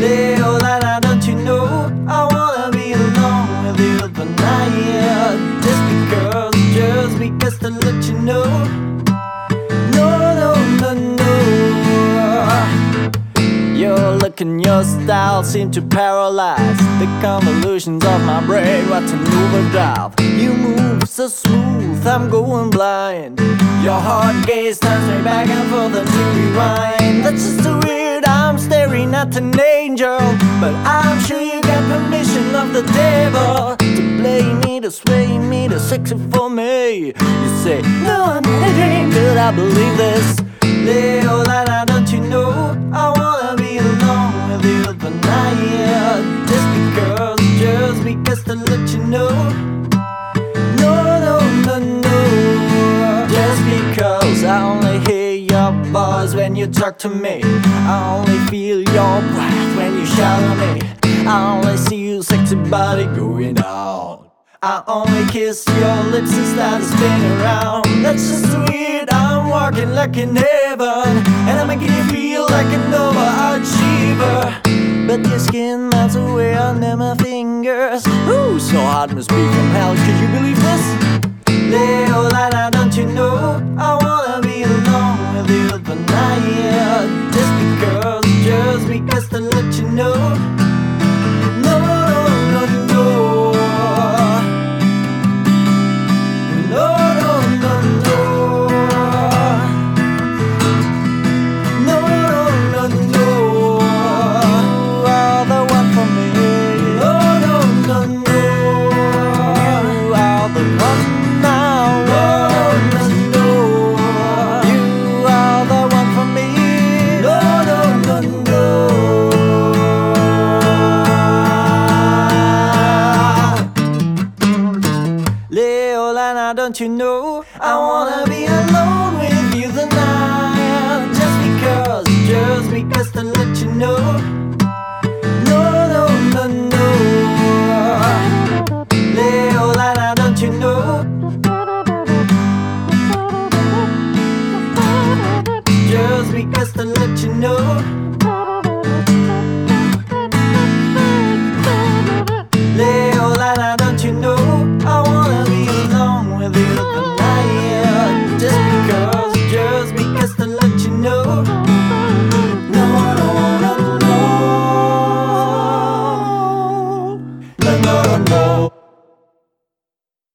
Leolana, don't you know I wanna be alone with you tonight? Just because, just because to let you know. No, no, no, no. Your look and your style seem to paralyze the convolutions of my brain. What an overdrive! You move so smooth, I'm going blind. Your heart gaze turns me back and forth and to rewind. That's just too weird. At an angel, but I'm sure you got permission of the devil to play me, to sway me, to sex it for me. You say, No, I'm not a dream. Could I believe this? Leolana, don't you know I wanna be alone with you tonight? Just because, just because to let you know. No, no, no, no. Just because I only hear your when you talk to me. I only feel your breath when you shout at me. I only see your sexy body going out. I only kiss your lips start to spin around. That's just sweet. I'm walking like in heaven, and I'm making you feel like an overachiever. But your skin melts away under my fingers. Ooh, so hard must be from hell. Could you believe this? Leolana, don't you know Leolana, don't you know? I wanna be alone with